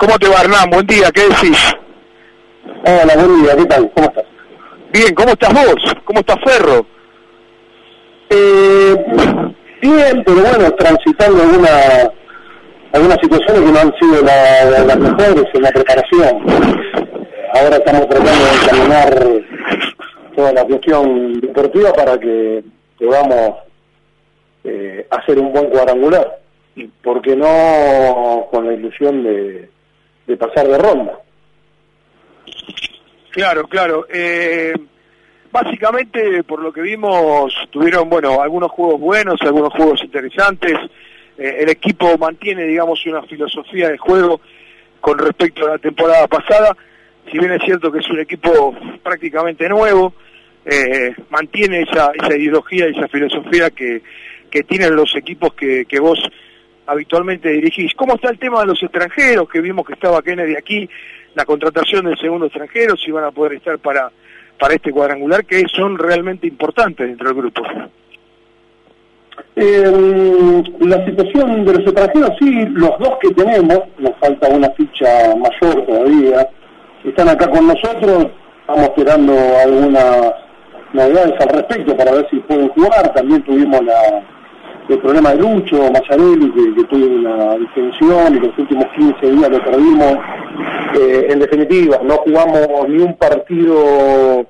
¿Cómo te va Hernán? Buen día, ¿qué decís? Hola, buen día, ¿qué tal? ¿Cómo estás? Bien, ¿cómo estás vos? ¿Cómo estás Ferro? Eh, bien, pero bueno, transitando alguna, algunas situaciones que no han sido la- las mejores en la preparación. Ahora estamos tratando de encaminar toda la cuestión deportiva para que podamos eh, hacer un buen cuadrangular. Y por qué no con la ilusión de, de pasar de ronda. Claro, claro. Eh, básicamente, por lo que vimos, tuvieron, bueno, algunos juegos buenos, algunos juegos interesantes. Eh, el equipo mantiene, digamos, una filosofía de juego con respecto a la temporada pasada. Si bien es cierto que es un equipo prácticamente nuevo, eh, mantiene esa, esa ideología esa filosofía que, que tienen los equipos que, que vos habitualmente dirigís. ¿Cómo está el tema de los extranjeros? Que vimos que estaba Kennedy aquí, la contratación del segundo extranjero, si van a poder estar para, para este cuadrangular, que son realmente importantes dentro del grupo. Eh, la situación de los extranjeros, sí, los dos que tenemos, nos falta una ficha mayor todavía, están acá con nosotros, estamos esperando algunas novedades al respecto para ver si pueden jugar, también tuvimos la, el problema de Lucho, Mazzarelli, que, que tuvo una distensión y los últimos 15 días lo perdimos. Eh, en definitiva, no jugamos ni un partido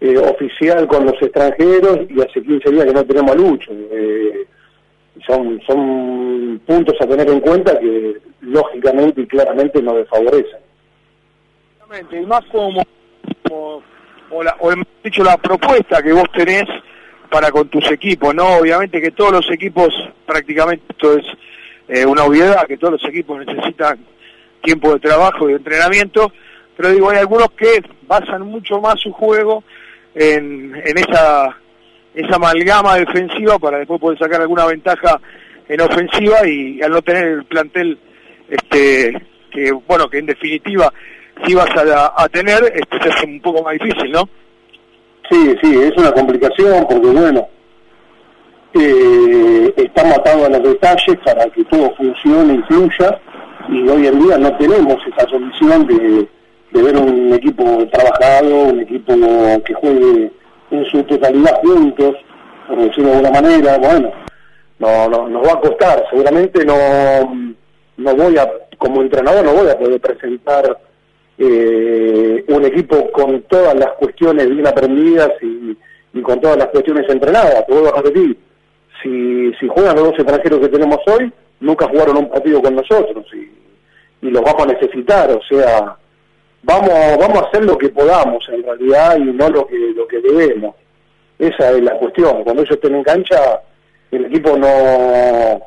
eh, oficial con los extranjeros y hace 15 días que no tenemos a Lucho. Eh, son, son puntos a tener en cuenta que lógicamente y claramente nos desfavorecen. Y más como, o, la, o mejor dicho, la propuesta que vos tenés para con tus equipos, ¿no? Obviamente que todos los equipos, prácticamente esto es eh, una obviedad, que todos los equipos necesitan tiempo de trabajo y de entrenamiento, pero digo, hay algunos que basan mucho más su juego en, en esa, esa amalgama defensiva para después poder sacar alguna ventaja en ofensiva y al no tener el plantel este que bueno que en definitiva si vas a, a tener este se hace un poco más difícil no Sí, sí, es una complicación porque, bueno, eh, estamos atados a los detalles para que todo funcione y fluya y hoy en día no tenemos esa solución de, de ver un equipo trabajado, un equipo que juegue en su totalidad juntos, por decirlo de alguna manera, bueno, no, no, nos va a costar, seguramente no, no voy a, como entrenador no voy a poder presentar eh, un equipo con todas las cuestiones bien aprendidas y, y con todas las cuestiones entrenadas. Te vuelvo a repetir, si, si juegan los dos extranjeros que tenemos hoy, nunca jugaron un partido con nosotros y, y los vamos a necesitar, o sea, vamos, vamos a hacer lo que podamos en realidad y no lo que, lo que debemos. Esa es la cuestión. Cuando ellos estén en cancha, el equipo no,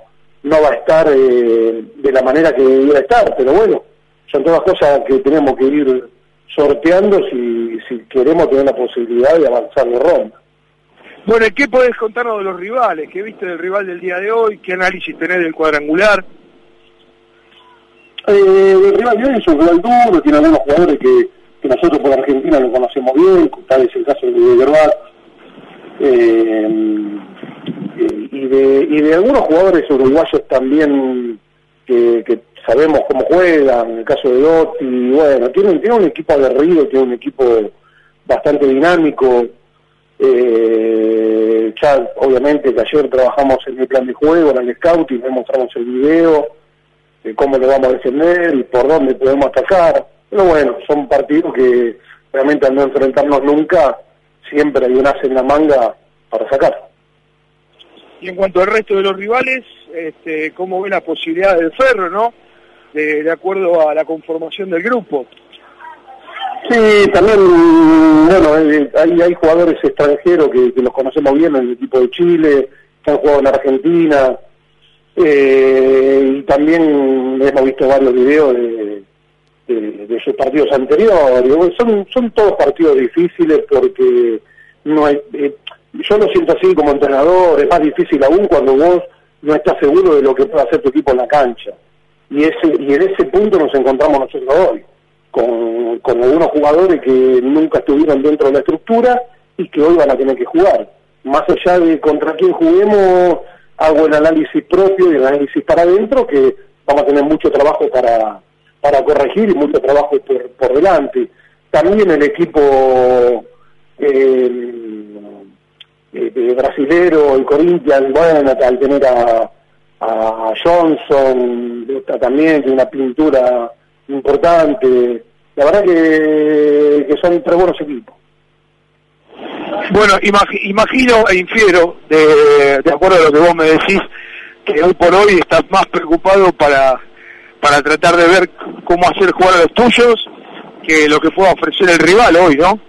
no va a estar eh, de la manera que debiera estar, pero bueno, son todas cosas que tenemos que ir sorteando si, si queremos tener la posibilidad de avanzar de ronda. bueno ¿y ¿qué podés contarnos de los rivales? ¿qué viste del rival del día de hoy? ¿qué análisis tenés del cuadrangular? Eh, el rival de hoy es un rival duro, tiene algunos jugadores que, que nosotros por Argentina lo conocemos bien, tal es el caso de Gerbat, eh, eh, y, de, y de algunos jugadores uruguayos también que, que sabemos cómo juegan, en el caso de Dotti, bueno, tiene, tiene un equipo aguerrido, tiene un equipo bastante dinámico, eh, ya obviamente que ayer trabajamos en el plan de juego, en el scouting, le mostramos el video, de cómo lo vamos a defender y por dónde podemos atacar. Pero bueno, son partidos que realmente al no enfrentarnos nunca, siempre hay un as en la manga para sacar. y en cuanto al resto de los rivales este, ¿cómo ven la posibilidad del Ferro? ¿no? De, de acuerdo a la conformación del grupo Sí, también, mm, bueno, eh, hay, hay jugadores extranjeros que, los conocemos bien en el equipo de Chile, que han jugado en Argentina, eh, y también hemos visto varios videos de, de, sus partidos anteriores. Son, son todos partidos difíciles porque no hay, eh, yo lo siento así como entrenador, es más difícil aún cuando vos no estás seguro de lo que puede hacer tu equipo en la cancha. Y, ese, y en ese punto nos encontramos nosotros hoy con, con algunos jugadores que nunca estuvieron dentro de la estructura y que hoy van a tener que jugar. Más allá de contra quién juguemos, hago el análisis propio y el análisis para adentro, que vamos a tener mucho trabajo para, para corregir y mucho trabajo por, por delante. También el equipo eh, eh, brasilero, el Corinthians, bueno, al tener a, a Johnson, también tiene una pintura importante. La verdad que, que son tres buenos equipos. Bueno, imagino e infiero, de, de acuerdo a lo que vos me decís, que hoy por hoy estás más preocupado para, para tratar de ver cómo hacer jugar a los tuyos que lo que pueda ofrecer el rival hoy, ¿no?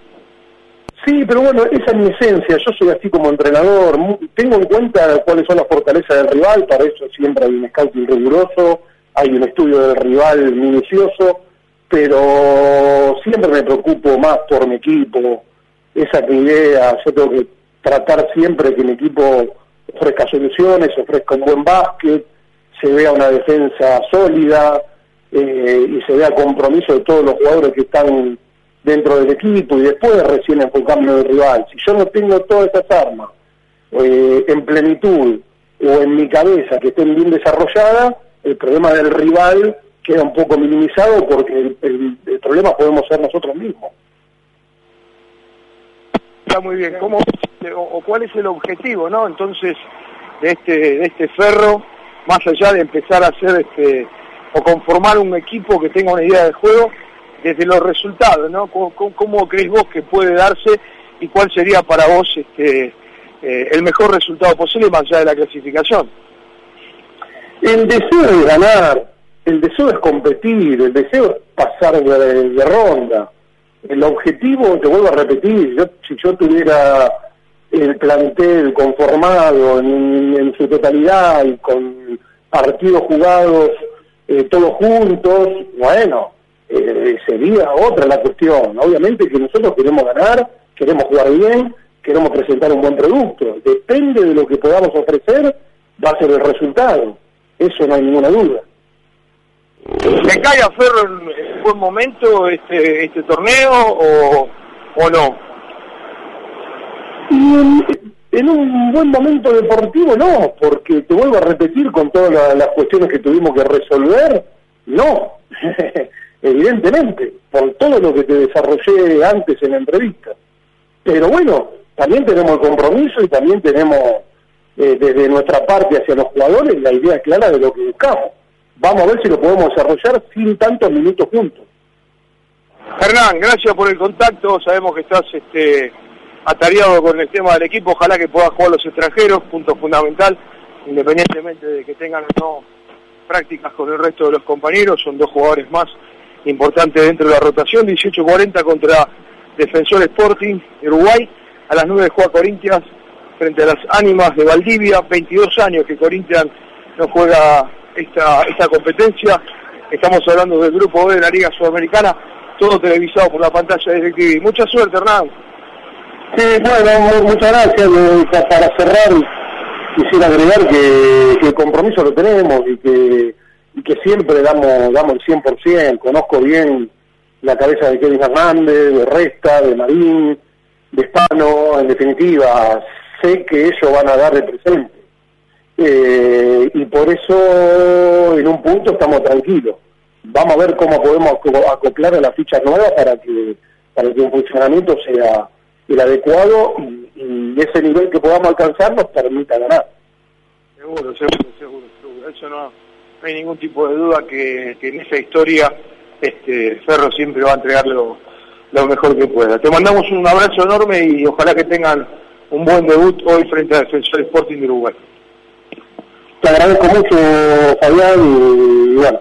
Sí, pero bueno, esa es mi esencia. Yo soy así como entrenador. Tengo en cuenta cuáles son las fortalezas del rival. Para eso siempre hay un scouting riguroso, hay un estudio del rival minucioso. Pero siempre me preocupo más por mi equipo. Esa es mi idea. Yo tengo que tratar siempre que mi equipo ofrezca soluciones, ofrezca un buen básquet, se vea una defensa sólida eh, y se vea compromiso de todos los jugadores que están dentro del equipo y después recién enfocarme en el rival. Si yo no tengo todas esas armas eh, en plenitud o en mi cabeza que estén bien desarrolladas, el problema del rival queda un poco minimizado porque el, problema podemos ser nosotros mismos. Está muy bien. ¿Cómo, o, cuál es el objetivo, no? Entonces, de este, de este ferro, más allá de empezar a hacer este, o conformar un equipo que tenga una idea de juego, desde los resultados, ¿no? ¿Cómo, crees vos que puede darse y cuál sería para vos este, eh, el mejor resultado posible más allá de la clasificación? El deseo es ganar, el deseo es competir, el deseo es pasar de, ronda. El objetivo, te vuelvo a repetir, yo, si yo tuviera el plantel conformado en, su totalidad y con partidos jugados eh, todos juntos, bueno, eh, sería otra la cuestión. Obviamente que nosotros queremos ganar, queremos jugar bien, queremos presentar un buen producto. Depende de lo que podamos ofrecer, va a ser el resultado. Eso no hay ninguna duda. ¿Le cae a Ferro en, buen momento este, este torneo o, o no? en, un buen momento deportivo no, porque te vuelvo a repetir con todas las cuestiones que tuvimos que resolver, no. evidentemente, por todo lo que te desarrollé antes en la entrevista. Pero bueno, también tenemos el compromiso y también tenemos eh, desde nuestra parte hacia los jugadores la idea clara de lo que buscamos. Vamos a ver si lo podemos desarrollar sin tantos minutos juntos. Hernán, gracias por el contacto. Sabemos que estás este, atareado con el tema del equipo. Ojalá que puedas jugar los extranjeros, punto fundamental, independientemente de que tengan o no prácticas con el resto de los compañeros. Son dos jugadores más importante dentro de la rotación, 18-40 contra Defensor Sporting Uruguay, a las 9 juega Corinthians frente a las ánimas de Valdivia, 22 años que Corinthians no juega esta, esta competencia, estamos hablando del grupo B de la Liga Sudamericana, todo televisado por la pantalla de DirecTV. Mucha suerte Hernán. Sí, bueno, muchas gracias. Para cerrar, quisiera agregar que, el compromiso lo tenemos y que que siempre damos, damos el 100%. Conozco bien la cabeza de Kevin Hernández, de Resta, de Marín, de Hispano, en definitiva, sé que ellos van a dar de presente. Eh, y por eso en un punto estamos tranquilos. Vamos a ver cómo podemos acoplar a las fichas nuevas para que, para que el funcionamiento sea el adecuado y, y ese nivel que podamos alcanzar nos permita ganar. Seguro, seguro, seguro, seguro. Eso no, no hay ningún tipo de duda que, en esa historia este, Ferro siempre va a entregar lo, mejor que pueda. Te mandamos un abrazo enorme y ojalá que tengan un buen debut hoy frente a Defensor Sporting de Uruguay. Te agradezco mucho, Fabián, y, bueno,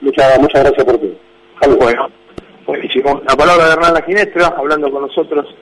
muchas, muchas gracias por todo. Bueno, buenísimo. La palabra de Hernán La Ginestra, hablando con nosotros